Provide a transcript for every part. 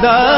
da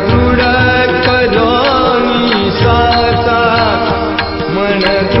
ो सदा मनूरीराठन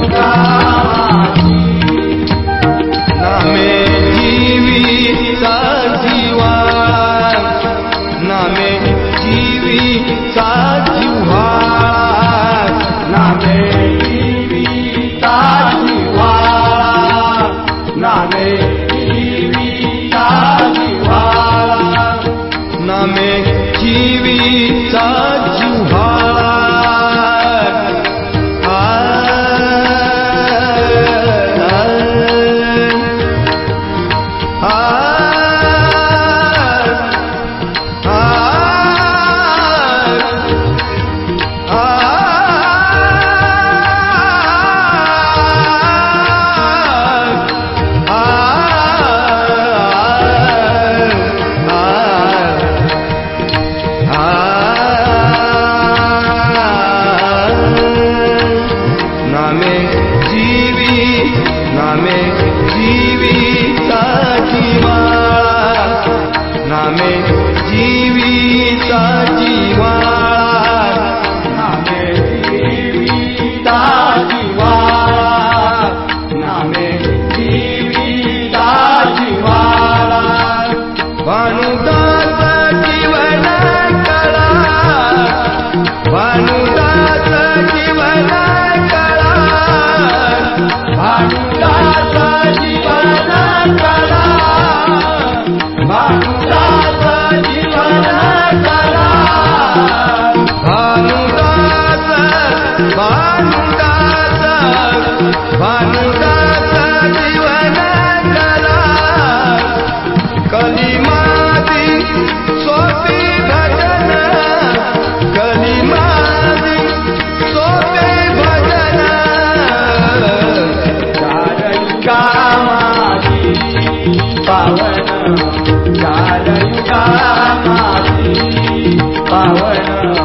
Yeah.